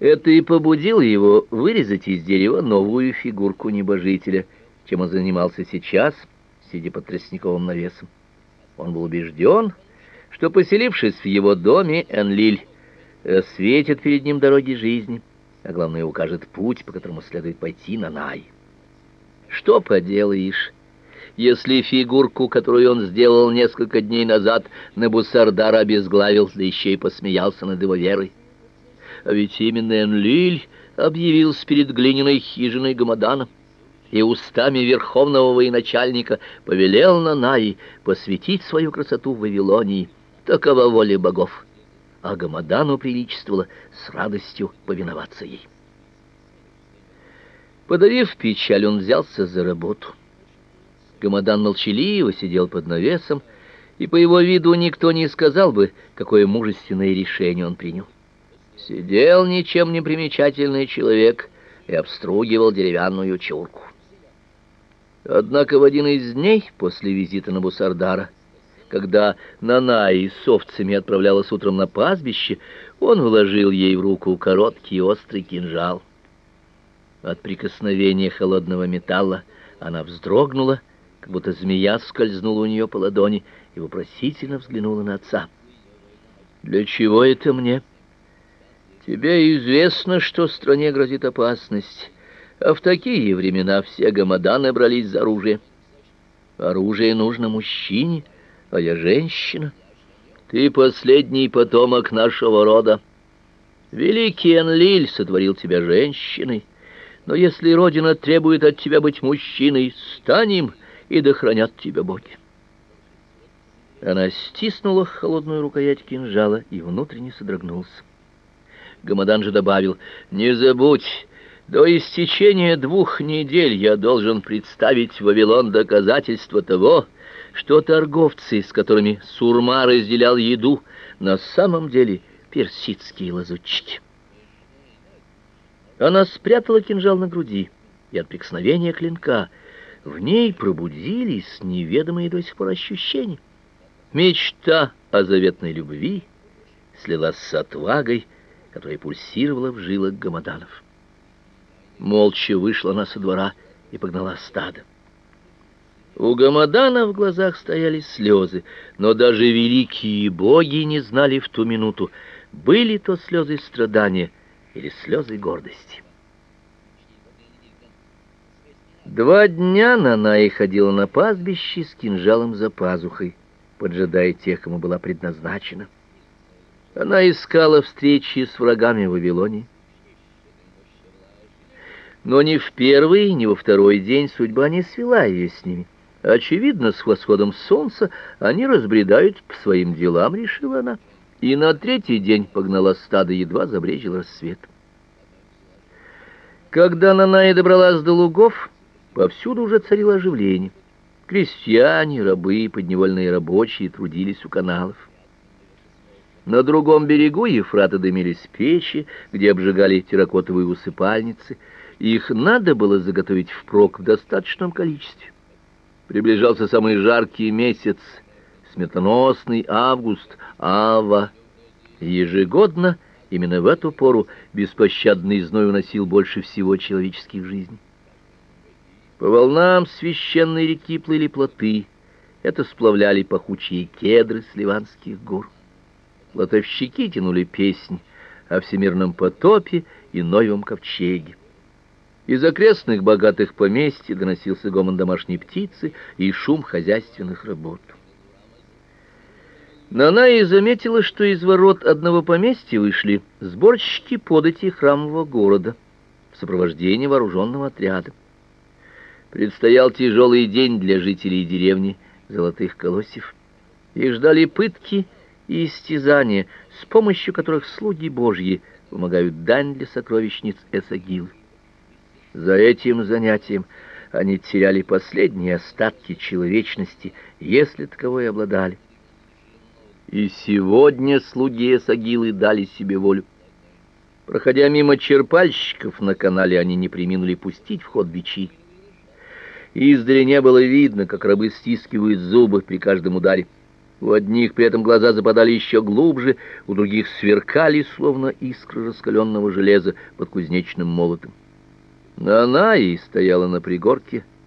Это и побудило его вырезать из дерева новую фигурку небожителя, чем он занимался сейчас, сидя под тростниковым навесом. Он был убежден, что, поселившись в его доме, Энлиль светит перед ним дороги жизни, а главное, укажет путь, по которому следует пойти на Най. Что поделаешь, если фигурку, которую он сделал несколько дней назад, Набусардар обезглавил, да еще и посмеялся над его верой. А ведь именно Энлиль объявился перед глиняной хижиной Гамадана и устами верховного военачальника повелел Нанаи посвятить свою красоту в Вавилонии. Такова воля богов. А Гамадану приличествовало с радостью повиноваться ей. Подавив печаль, он взялся за работу. Гамадан молчаливо сидел под навесом, и по его виду никто не сказал бы, какое мужественное решение он принял. Сидел ничем не примечательный человек и обстругивал деревянную чурку. Однако в один из дней после визита на Бусардара, когда Нанаи с овцами отправлялась утром на пастбище, он вложил ей в руку короткий острый кинжал. От прикосновения холодного металла она вздрогнула как будто змея скользнула у нее по ладони и вопросительно взглянула на отца. «Для чего это мне?» «Тебе известно, что стране грозит опасность, а в такие времена все гамаданы брались за оружие. Оружие нужно мужчине, а я женщина. Ты последний потомок нашего рода. Великий Энлиль сотворил тебя женщиной, но если родина требует от тебя быть мужчиной, стань им — и да хранят тебя боги. Она стиснула холодную рукоять кинжала и внутренне содрогнулся. Гамадан же добавил: "Не забудь, до истечения двух недель я должен представить в Вавилон доказательства того, что торговцы, с которыми Сурма разделял еду, на самом деле персидские лазутчики". Она спрятала кинжал на груди, и от прикосновения клинка в ней пробудились неведомые до сих пор ощущения. Мечта о заветной любви слилась с отвагой, которая пульсировала в жилах гамаданов. Молча вышла она со двора и погнала стадо. У Гамадана в глазах стояли слезы, но даже великие боги не знали в ту минуту, были то слезы страдания или слезы гордости. Два дня Нанаи ходила на пастбище с кинжалом за пазухой, поджидая тех, кому была предназначена. Она искала встречи с врагами в Вавилоне. Но ни в первый, ни во второй день судьба не свела ее с ними. Очевидно, с восходом солнца они разбредают по своим делам, решила она, и на третий день погнала стадо, едва забрежил рассвет. Когда Нанаи добралась до лугов, Повсюду уже царило оживление. Крестьяне, рабы, подневольные рабочие трудились у каналов. На другом берегу Ефрата дымились печи, где обжигали терракотовые усыпальницы. Их надо было заготовить впрок в достаточном количестве. Приближался самый жаркий месяц, сметоносный август, ава. Ежегодно, именно в эту пору, беспощадный зной уносил больше всего человеческих жизней. По волнам священной реки плыли плоты. Это сплавляли пахучие кедры с ливанских гор. Плотовщики тянули песнь о всемирном потопе и Ноевом ковчеге. Из окрестных богатых поместьй доносился гомон домашней птицы и шум хозяйственных работ. Наная заметила, что из ворот одного поместья вышли сборщики подати храмового города в сопровождении вооруженного отряда. Предстоял тяжелый день для жителей деревни Золотых Колосьев. Их ждали пытки и истязания, с помощью которых слуги Божьи помогают дань для сокровищниц Эсагил. За этим занятием они теряли последние остатки человечности, если таковой обладали. И сегодня слуги Эсагилы дали себе волю. Проходя мимо черпальщиков на канале, они не преминули пустить в ход бичи. Издали не было видно, как рабы стискивают зубы при каждом ударе. У одних при этом глаза западали еще глубже, у других сверкали, словно искры раскаленного железа под кузнечным молотом. Она и стояла на пригорке, —